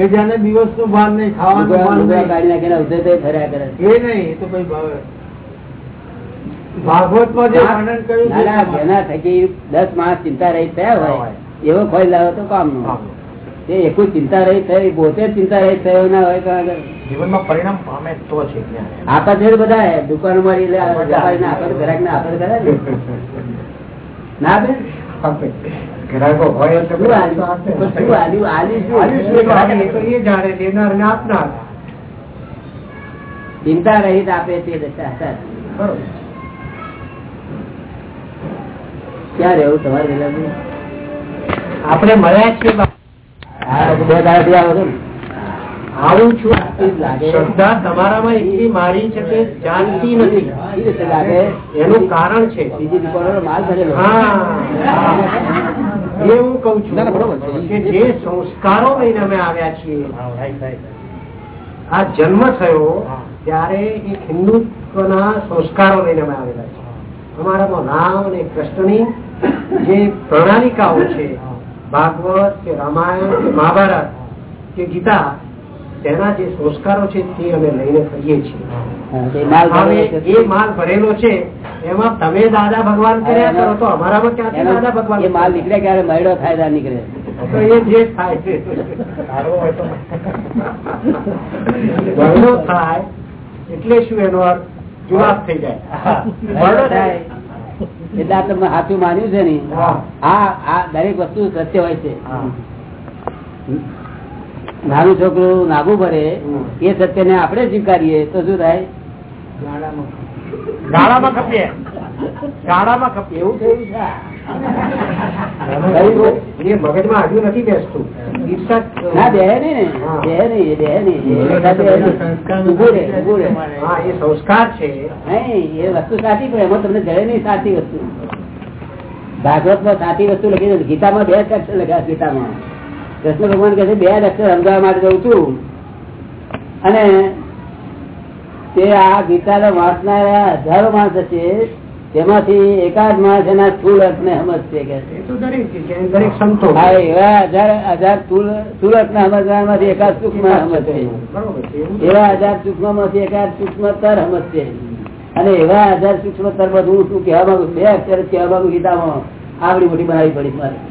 કે જેને દિવસનું ભાન નહીં ખાવાનું ભાન નહીં. કાઢી નાખીને અવધૂત એ ફર્યા કરે એ નહીં તો ભાઈ ભાવે. ભાગવતમાં જે વર્ણન કર્યું જેના થકી દસ માણસ ચિંતા રહી થયા હોય એવો ખોઈ લાવો તો કામનું એ એકું ચિંતા રહી થઈ પોતે ચિંતા રહી થયો ના હોય જીવનમાં પરિણામ પામે તો છે આપા છે બધા દુકાનો મારી લે ના ઘરાક ને ના આપે કરે ને ના આપે. ગ્રાહકો હોય તો જાણે લેનાર ને આપનાર ચિંતા રહી આપે. તે દશા ક્યાં રહેવું તમારે આપણે મળ્યા છીએ બા- દાડાથી આવો છો. શ્રદ્ધા તમારામાં એટલી મારી છે કે જાણતી નથી. એનું કારણ છે. બીજી માલ ભરેલો. હા. એ હું કઉ છું. કે જે સંસ્કારો લઈને અમે આવ્યા છીએ આ જન્મ થયો ત્યારે એક હિન્દુત્વના સંસ્કારો લઈને અમે આવેલા છે અમારામાં રામ અને કૃષ્ણની જે પ્રણાલિકાઓ છે ભાગવત કે રામાયણ કે મહાભારત કે ગીતા તેના જે સંસ્કારો છે તે અમે લઈને ફરીએ છીએ. એ માલ ભરેલો છે. એમાં તમે દાદા ભગવાન કર્યા કરો તો અમારામાં ક્યાંથી દાદા ભગવાન માલ નીકળે ક્યારે? મહિડો ફાયદા નીકળે. તો એ જે થાય છે. થાય એટલે શું એનો જુલાબ થઈ જાય. મહિડો થાય. એટલે આ તમે સાચું માન્યું છે ને? આ દરેક વસ્તુ સત્ય હોય છે. નાનું છોકરું નાગું ભરે એ સત્ય ને આપણે સ્વીકારીએ તો શું થાય? ગાળામાં ખપીએ? ગાળામાં ખપીએ? એવું થયું. છે મગજમાં આવ્યું નથી બેસતું. ના દેહે નહીં એ નહીં. સંસ્કાર છે. નહીં, એ વસ્તુ સાચી પણ એમાં તમને જડે નહીં સાચી વસ્તુ. ભાગવતમાં સાચી વસ્તુ લખી ગીતામાં બે અક્ષર લખ્યા ગીતામાં. કૃષ્ણ ભગવાન કહે છે બે અક્ષર સમજાવવા માટે જઉં છું. અને તે આ ગીતાને વાંચનારા હજારો માણસ છે તેમાંથી એકાદ માણસ એના સ્થુલ અર્થ ને સમજશે કે એવા હજાર હજાર સ્થૂળ સ્થૂળ સમજવા માંથી એકાદ સૂક્ષ્મ સમજશે. એવું હજાર સૂક્ષ્મમાંથી એકાદ સૂક્ષ્મતર સમજશે. અને એવા હજાર સૂક્ષ્મતર બધું હું શું કહેવા માંગુ બે અક્ષર કહેવા માંગુ ગીતામાં. આવડી મોટી બનાવી પડી મારે.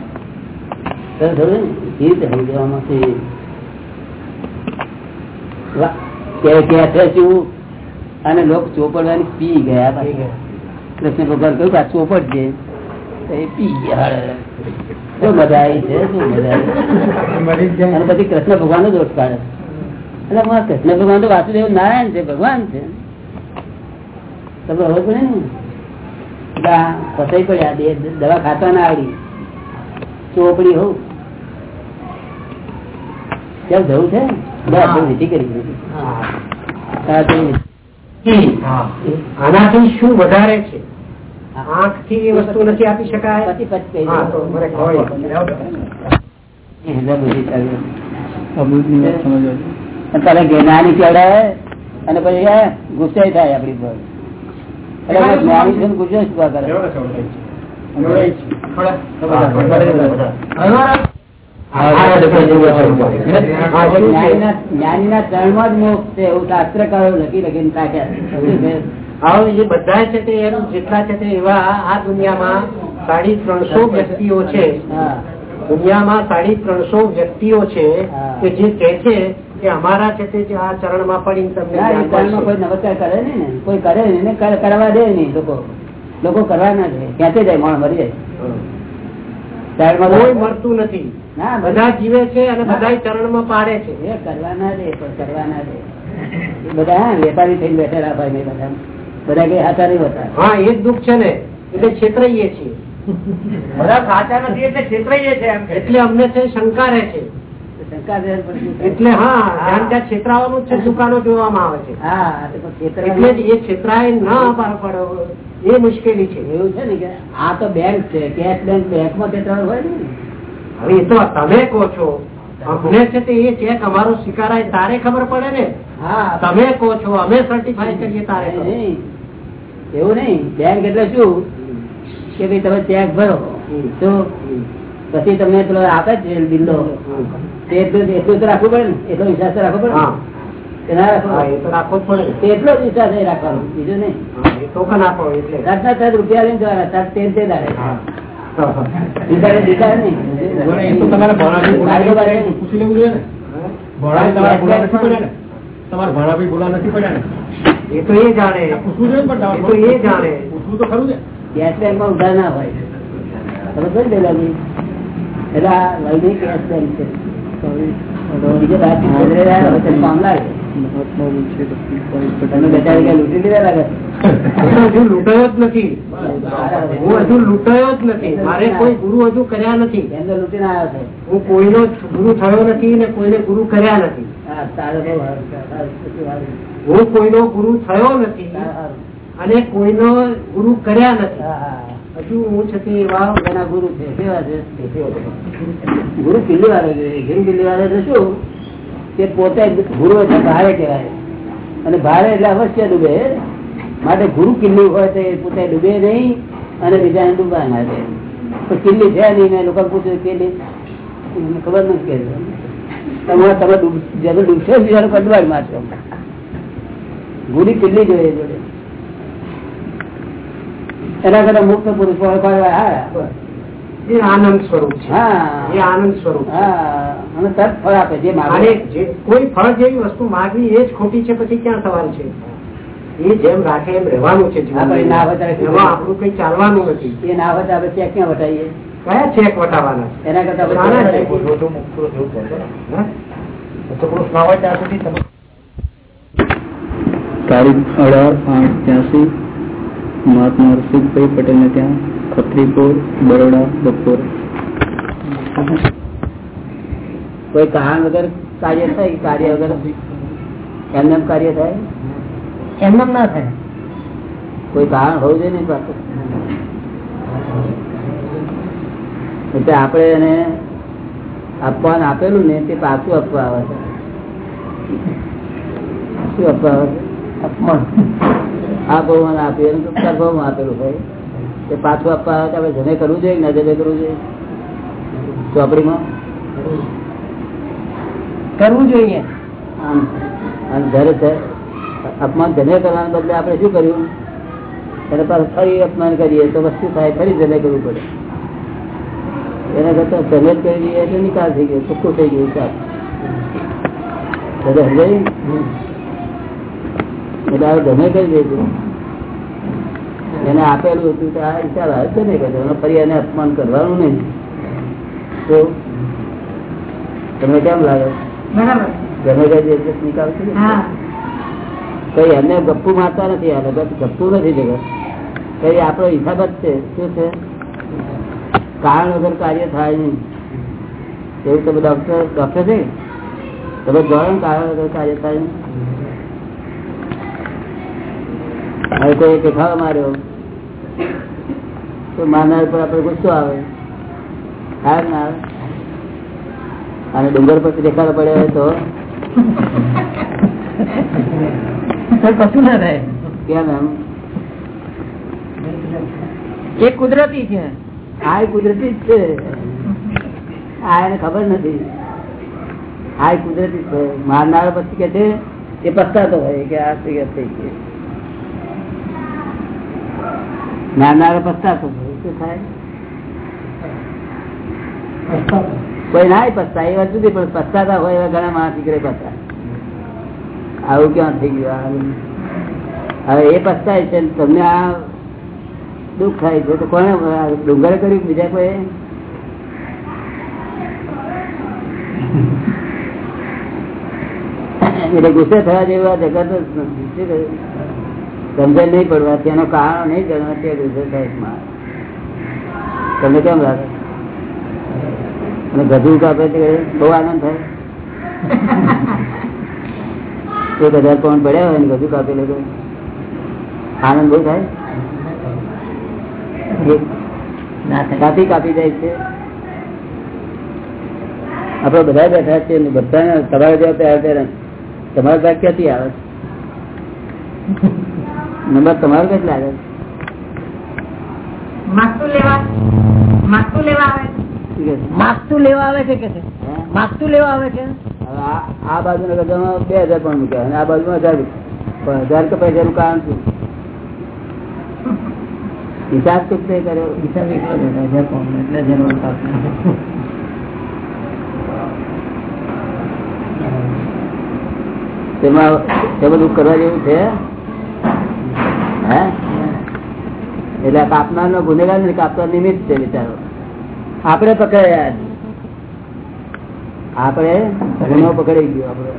અને લોક ચોપડવાની પી ગયા. કૃષ્ણ ભગવાન કહ્યું કે ચોપડ છે. તો એ પી ગયા શું મજા આવી છે? શું મજા આવી મરી જ અને પછી કૃષ્ણ ભગવાન નો દોષ કાઢે એટલે કૃષ્ણ ભગવાન તો વાસુદેવ નારાયણ છે ભગવાન છે. તમે હવે પડે ને? ફસાઈ પડ્યા બે દવા ખાતા ના આવડી. ચોપડી હોઉં. ત્યાં જવું છે. આનાથી શું વધારે છે? આંખથી એ વસ્તુ નથી આપી શકાય? જ્ઞાની કેવડાવે? અને પછી ગુસ્સે થાય આપડી પર. જ્ઞાની છે ગુસ્સો કરે. જ્ઞાનીના જ્ઞાનીના ચરણમાં જ મોક્ષ છે એવું શાસ્ત્રકારો લખી લખીને તાક્યા શું છે? હવે જે બધા છે તે એમ જેટલા છે તે એવા આ દુનિયામાં સાડી ત્રણસો વ્યક્તિઓ છે. દુનિયામાં સાડી ત્રણસો વ્યક્તિઓ છે કે જે કહે છે કે અમારા છે તે આ ચરણમાં પડીને તમને કોઈ નમસ્કાર કરે ને. કોઈ કરે ને કરવા દે નહીં લોકો. લોકો કરવા ના દે. ક્યાંથી જાય? માણસ મરી જાય. ચરણમાં કોઈ મળતું નથી. બધા જીવે છે અને બધા ચરણમાં પાડે છે. એ કરવા ના દે પણ કરવા ના દે બધા હા, વેપારી થઈને બેઠેલા ભાઈ ને બધા. બધા કઈ હાથા નહીં હોતા. હા એ જ દુઃખ છે ને. એટલે છેતરાઈએ છીએ. બધા સાચા નથી એટલે છેતરાઈએ છે એટલે અમને છે શંકા રહે છે. શંકા છે પણ શું કરે? એટલે હા જ્યાં ત્યાં છેતરાવાનું છે દુકાનો જોવામાં આવે છે. હા તો એટલે જ એ છેતરાય ના પાર પડે. એ મુશ્કેલી છે. એવું છે ને કે આ તો બેંક છે કેશ બેંક બેંકમાં છેતરાવ હોય ને. હવે એ તો તમે કહો છો. અમને છે તે એ ચેક અમારો સ્વીકારાય તારે ખબર પડે ને? તમે કહો છો અમે સર્ટિફાઈ કરીએ તારે. એવું નહીં. બેંક એટલે શું? કે ભાઈ તમે ચેક ભરો. તો પછી તમને પેલો આપે છે બિલ્લો. એટલું એટલું તો રાખવું પડે ને? એટલો વિશ્વાસ તો રાખવો પડે ના? રાખવો એટલો જ વિશ્વાસ રાખવાનો. બીજું નહીં. પણ આપો એટલે. રાતના સાત રૂપિયા લઈને જવાના. સાત તેર તે દાડે તમારે તમારે ભૂલા નથી પડ્યા ને? એ તો એ જાણે. પૂછવું જોઈએ પણ એ જાણે. પૂછવું તો ખરું ને. કેશ બેંકમાં ઉધાર ના હોય. તમે કઈ દેલાજી એટલે આ વૈદિક બેંક છે. બીજે બાકી મહાત્મા લૂંટી લીધા લાગે? હું હજુ લૂંટાયો જ નથી. હું હજુ લૂંટાયો જ નથી. મારે કોઈ ગુરુ હજુ કર્યા નથી. એમને લૂંટીને આવ્યો છે. હું કોઈનો ગુરુ થયો નથી ને કોઈને ગુરુ કર્યા નથી. હા કોઈનો ગુરુ થયો નથી. અને કોઈનો ગુરુ કર્યા નથી. હજુ હું છતી એવા એના ગુરુ છે. કેવા છે? ગુરુ કિલ્લી વાળો છે. ઘીમ કિલ્લી વાળો છે શું? કે પોતે ગુરુ એટલે ભારે કહેવાય. અને ભારે એટલે અવશ્ય ડૂબે. માટે ગુરુ કિલ્લી હોય તો એ પોતે ડૂબે નહીં અને બીજાને ડૂબવા ના દે. તો કિલ્લી છે નહીં મેં લોકો પૂછ્યું કિલ્લી ખબર નથી કે તમારે તમે ડૂબ- ડૂબશો ડૂબશે બીજાને પડવાડ મારશો. ગુરી કિલ્લી જોઈએ જોડે. એના કરતા મુક્ત પુરુષ હોય હારા એ આનંદ સ્વરૂપ છે. એ આનંદ સ્વરૂપ અને તરત ફળ આપે જે માગે. કોઈ ફળ જેવી વસ્તુ માગવી એ જ ખોટી છે પછી ક્યાં સવાલ છે? એ જેમ રાખે એમ રહેવાનું છે આપણું કઈ ચાલવાનું નથી. એ ના હોય તો ક્યાં વટાઈએ? કયા ચેક વટાવાના એના કરતા? તારીખ અઢાર આઠ ત્યાંસી મહાત્મા રસિકભાઈ પટેલને ત્યાં ખત્રીપુર બરોડા બપોર. કોઈ કારણ વગર કાર્ય થાય? કાર્ય વગર એમને કાર્ય થાય? એમને એમ ના થાય. કોઈ કારણ હોવું જોઈએ નહીં પાછું એટલે આપણે એને આપવાનું આપેલું ને તે પાછું આપવા આવે છે. શું આપવા આવે છે? અપમાન. આ ભગવાન આપ્યું એનું આપેલું હોય. તે પાછું આપવા આપણે જમે કરવું જોઈએ ના જમે કરવું જોઈએ. ચોપડીમાં? કરવું જોઈએ. આમ આમ જ્યારે છે અપમાન જમે કરવાના બદલે આપણે શું કર્યું? એને પાછું ફરી અપમાન કરીએ તો વસ્તુ થાય ફરી જમે કરવું પડે. એના કરતા જમે જ કરી દઈએ એટલે નિકાલ થઈ ગયો ચોખ્ખું થઈ ગયું હિસાબ એટલે સમજાયું? એટલે આપણે જમે કરી દેજો એને આપેલું હતું કે આ આવે છે ને કે ફરી એને અપમાન કરવાનું નહીં. તો તમને કેમ લાગે? ગમે તે નિકાલ કઈ એમને ગપ્પુ મારતા નથી આ જગત ગપ્પુ નથી જગત. કઈ આપણો હિસાબ જ છે શું છે? કારણ વગર કાર્ય થાય નહીં. એવું તમે ડોક્ટર ડોક્ટર છે? તમે જોડો કારણ વગર કાર્ય થાય નહીં? હવે કોઈ દેખાવા માર્યો? તો મારનાર પર આપણે ગુસ્સો આવે. આવે ના આવે. અને ડુંગર પર દેખાડો પડ્યો હોય તો? કશું ના થાય. કેમ એમ? એ કુદરતી છે. આ કુદરતી જ છે. આ એને ખબર નથી. આ એ કુદરતી છે. મારનાર પછી કે છે એ પસ્તાતો હોય કે આ થઈ ગયા ગયું પસ્તાતો થાય? કોઈ ના પસ્તા એ વાત સુધી પણ પસ્તાતા હોય એવા ઘણા માણસ નીકળે પસ્તા આવું ક્યાં થઈ ગયું? હવે એ પસ્તાય છે તમને આ દુઃખ થાય છે, તો કોને ડુંગર કર્યું બીજા કોઈ? એટલે ગુસ્સે થવા જેવું આ જગત જ નથી? સમજણ નહીં પડવા, તેનો કારણ નહીં જાણવા તે માણસ. તમને કેમ લાગે? અને ગધું કાપે છે બહુ આનંદ થાય. એક હજાર પાઉન્ડ પડ્યા હોય ને ગધું કાપી લે આનંદ બહુ થાય? કાપી કાપી જાય છે. આપડે બધા બેઠા છે બધા તમારા જેવા તૈયાર તમારા ક્યાંથી આવે? નંબર તમારો કેટલા આવે? માગતું લેવા આવે છે? માગતું લેવા આવે છે કે માગતું લેવા આવે છે? આ આ બાજુના બે હજાર પણ મૂક્યા અને આ બાજુમાં હજાર પણ હજાર કપાય તેનું કારણ શું? હિસાબ ચૂકતે કર્યો હિસાબ એટલો જ હતો, હજાર પાઉન્ડ એટલે જરૂર તેમાં તે બધું કરવા જેવું છે? એટલે કાપનાર નો ગુનેગાર ને કાપનાર નિમિત્ત છે બિચારો. આપડે પકડાયા આપડે ગુનો પકડાઈ ગયો આપડે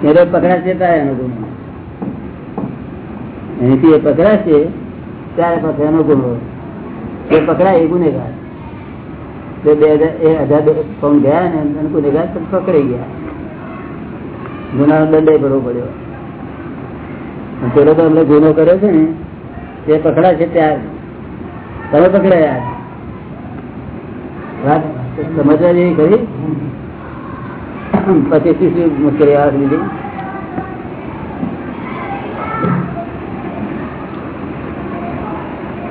ત્યારે પકડાશે ત્યારે એનો ગુનો. એથી એ પકડાશે ત્યારે પછી એનો ગુનો. એ પકડાય એ ગુનેગાર. બે હજાર એ બે ગયા ને ગુનેગાર પકડાઈ ગયા. ગુનાનો દંડ ભરવો પડ્યો. પેલો તો અમને ગુનો કર્યો છે ને તે પકડા છે ત્યાં. તમે પકડાયા વાત સમજવા જેવી કરી. પછી શું શું મુશ્કેલી આવે બીજી.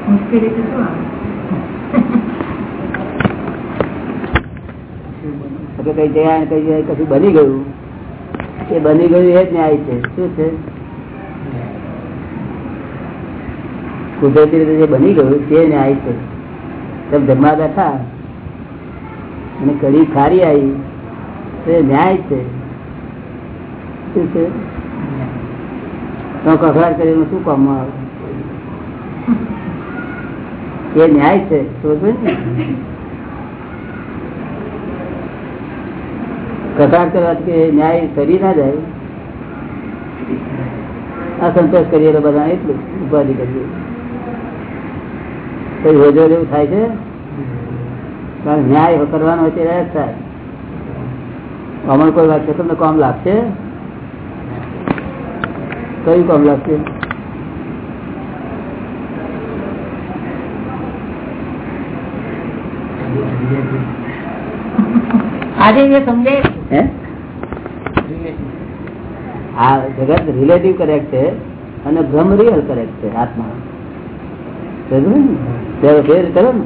મુશ્કેલી તો શું આવે? કઈ જગ્યાએ કઈ જગ્યાએ કશું બની ગયું. એ બની ગયું એ જ ન્યાય છે. શું છે? કુદરતી રીતે જે બની ગયું તે ન્યાય છે. તમે જમવા બેઠા અને કઢી ખારી આવી તે ન્યાય છે. શું છે? તો કખડાટ કરીને શું કામમાં આવે? એ ન્યાય છે? કટાર કરવાથી ન્યાય કરી ના જાય. આ સંતોષ કરીએ બધા એટલું. ઉપાધિ કરીએ. કઈ રોજો એવું થાય છે? ન્યાય કરવાનો હોય ત્યારે થાય. અમણ કોઈ વાત છે? તમને કોમ લાગશે? કયું કોમ લાગશે? આજે જે સમજે આ જગત રિલેટિવ કરેક્ટ છે અને ભ્રમ રિયલ કરેક્ટ છે આત્મા. સમજ્યું ને? ત્યારે ફેર કરો ને?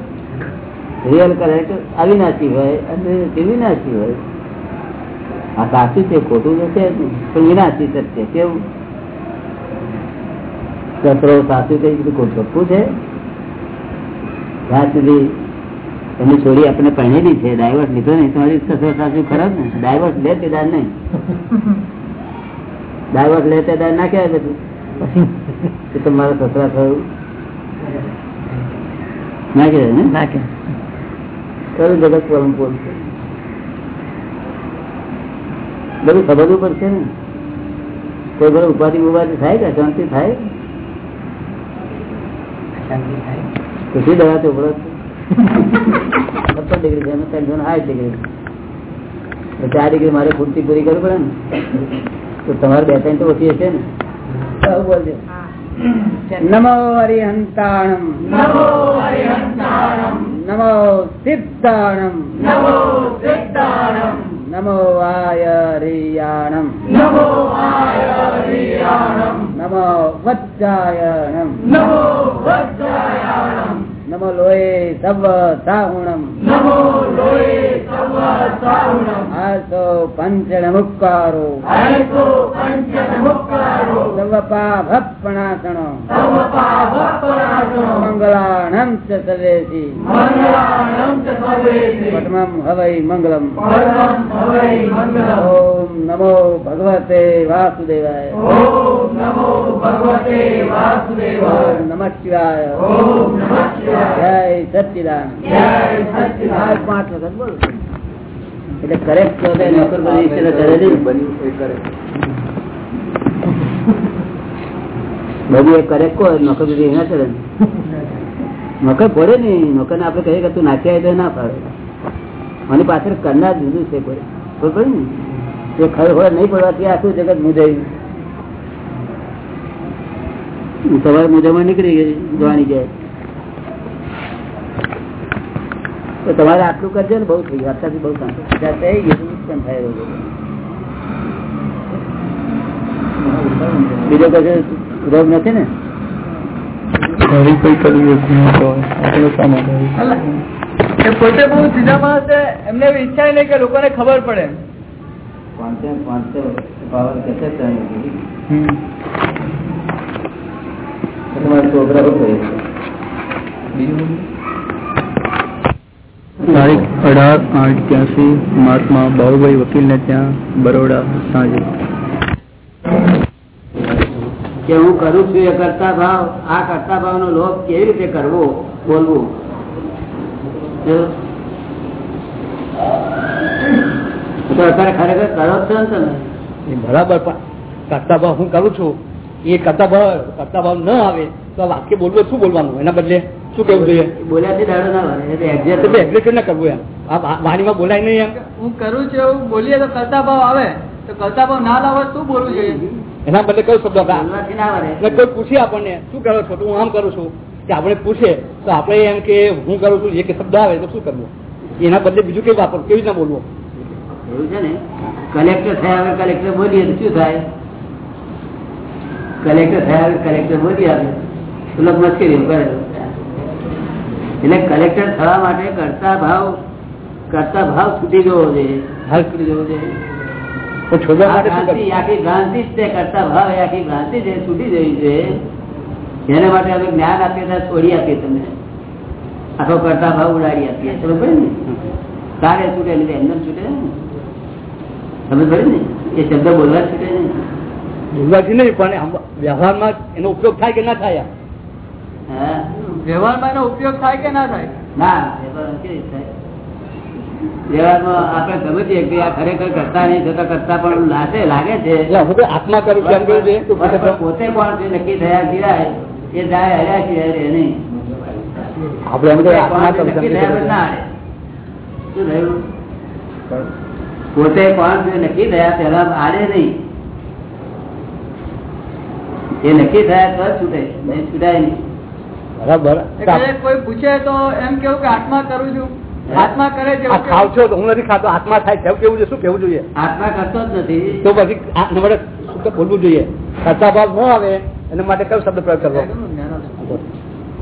રિયલ કરેક્ટ અવિનાશી હોય અને વિનાશી હોય. આ સાચું છે ખોટું નહીં. પણ વિનાશી સત્ય કેવું? સત્રો સાચું કઈ બધું ખોટું છે. ત્યાં સુધી એમની છોડી આપણે પહેરેલી છે ડાયવર્ટ લીધો નહીં તમારી સસરો સાસુ ખરાબ ને? ડાયવર્ટ લે તે દાર નહીં. ડાયવર્ટ લે તે દાર ના કહેવાય બધું. તમારા સસરા થયું. ના કહેવાય ને? કે ખરું જગત પરમપૂર છે? બધું સમજવું પડશે ને? કોઈ બધું ઉપાધિ ઉપાધિ થાય કે શાંતિ થાય? ખુશી દવા ચોપડો સત્તર ડિગ્રી છે આઠ ડિગ્રી. તો ચાર ડિગ્રી મારે પૂરતી પૂરી કરવી પડે ને? તો તમારે બે ત્રણ તો ઓછી હશે ને? તો આવું બોલજો. નમો હરિહંતાણમ નમો હરિહંતાણમ નમો સિદ્ધાણમ નમો સિદ્ધાણમ નમો આયરિયાણમ નમો આયરિયાણમ નમો વજ્જાયણમ નમો વજ્રાયાણમ નમો લોહે સવ સાહુણમ નમો લોહે સવ સાહુણમ આસો પંચણ મુક્કારો આયતો પંચન મુક્કારો સવ મંગલાણમ ચ ચ પટમમ હવૈ મંગલમ. ઓમ નમો ભગવતે વાસુદેવાય. ઓમ નમો ભગવતે વાસુદેવાય. નમઃ શિવાય. ઓમ નમઃ શિવાય. જય સચ્ચિદાન જય સચ્ચિદાનંદ. પાંચ વખત બોલો. એટલે કરેક્ટ છો નોકર બની બધી કરેક્ટ નોકર બધી એના કરે નોકર પડે નહીં. નોકર ને આપડે કહીએ કે તું નાખ્યા તો ના પાડે મને પાછળ કરનાર જુદું છે કોઈ. પડે ને? ખર હોય નહીં પડવાથી આખું જગત મુજાયું સવારે મુજામાં નીકળી ગઈ જોવાની જાય. તો તમારે આટલું કરજો ને બહુ થઈ ગયું. અત્યારથી બહુ થાય બીજો કશો રોગ નથી ને? પોતે બહુ સીધા માણસ એમને ઈચ્છા નહીં કે લોકોને ખબર પડે. પાંચે પાંચસો પાવર કશે હમ. છોકરા કહે તારીખ અઢાર આઠ ત્યાંસી મહાત્મા વકીલ વકીલને ત્યાં બરોડા સાંજે. કે હું કરું છું એ કરતા ભાવ આ કરતા ભાવ નો લોભ કેવી રીતે કરવો? બોલવું. તો અત્યારે ખરેખર કરો જ છો ને તમે? એ બરાબર પણ કરતા ભાવ હું કરું છું. એ કરતા ભાવ કરતા ભાવ ન આવે તો વાક્ય બોલવું શું બોલવાનું? એના બદલે શું કેવું જોઈએ? બોલ્યાથી દાડો ના ભરે એટલે exact એટલે એગ્રેસિવ ના કરવું એમ. વાણીમાં બોલાય નહીં એમ. હું કરું છું એવું બોલીએ તો કરતા ભાવ આવે. તો કરતા ભાવ ના લાવે શું બોલવું જોઈએ? એના બદલે કયો શબ્દ એટલે કોઈ પૂછે આપણને શું કરો છો? હું આમ કરું છું કે આપણે પૂછે તો આપણે એમ કે હું કરું છું એક શબ્દ આવે તો શું કરવું? એના બદલે બીજું કેવું વાપરવું કેવી રીતના બોલવું? એવું છે ને? કલેક્ટર થયા હવે કલેક્ટર બોલીએ તો શું થાય? કલેક્ટર થયા હવે કલેક્ટર બોલી આવે તો લોકો કરે? એટલે કલેક્ટર થવા માટે કરતા ભાવ કરતા ભાવ છૂટી જવો જોઈએ. હાલ છૂટી જવો જોઈએ. આખી ભ્રાંતિ જ છે કરતા ભાવ આખી ભ્રાંતિ છે છૂટી જવી છે એના માટે અમે જ્ઞાન આપીએ ત્યારે છોડી આપીએ તમને આખો કરતા ભાવ ઉડાડી આપીએ તમે પડે ને? તારે છૂટે એટલે એમને છૂટે તમે પડે ને? એ શબ્દ બોલવા છૂટે ને બોલવાથી નહીં પણ વ્યવહારમાં એનો ઉપયોગ થાય કે ના થાય વ્યવહારમાં એનો ઉપયોગ થાય કે ના થાય? ના વ્યવહારમાં કેવી થાય? વ્યવહારમાં આપણે સમજીએ કે આ ખરેખર કરતા નહીં છતાં કરતા પણ લાગે લાગે છે. આત્મા કરું. પણ પોતે કોણ છે નક્કી થયા સિવાય એ જાય હર્યા સિવાય રહે નહીં. આપણે એમ. શું થયું? પોતે કોણ છે નક્કી થયા પહેલા આડે નહીં. એ નક્કી થયા તો છૂટે નહીં છૂટાય નહીં. બરાબર? કોઈ પૂછે તો એમ કેવું કે આત્મા કરું છું? આત્મા કરે છે ખાવ છો હું નથી ખાતો. આત્મા થાય છે. કેવું છે શું કેવું જોઈએ? આત્મા કરતો જ નથી. તો પછી આ શું તો બોલવું જોઈએ? કરતા ભાવ ન આવે એના માટે કયો શબ્દ પ્રયોગ કરવો?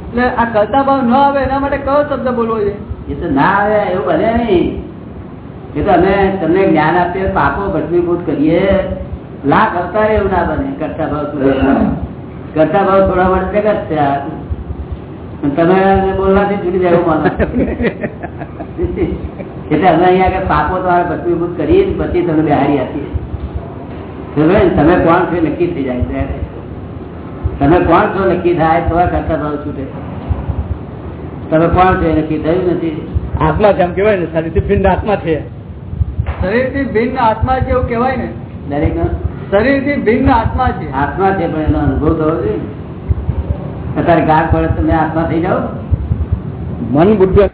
એટલે આ કરતા ભાવ ન આવે એના માટે કયો શબ્દ બોલવો જોઈએ? એ તો ના આવે એવું બને નહીં. એ તો અમે તમને જ્ઞાન આપીએ પાપો ભસ્મીભૂત કરીએ. લાખ અવતારે એવું ના બને કરતા ભાવ કરતા ભાવ થોડા આ. અને તમે બોલવાથી છૂટી જાય એવું માનો. એટલે અમે અહીંયા પાપો તમારે ભસ્મીભૂત કરીએ ને પછી તમને બિહારી આપીએ. તમે કોણ છો નક્કી થઈ જાય ત્યારે. તમે કોણ છો નક્કી થાય તો કરતા ભાવ છૂટે. તમે કોણ છો નક્કી થયું નથી. આત્મા છે એમ કેવાય ને શરીરથી ભિન્ન આત્મા છે. શરીરથી ભિન્ન આત્મા છે એવું કેવાય ને. દરેક શરીરથી ભિન્ન આત્મા છે. આત્મા છે પણ એનો અનુભવ થવો જોઈએ અત્યારે ગાઢ પડે તમે આત્મા થઈ જાઓ મન બુદ્ધિ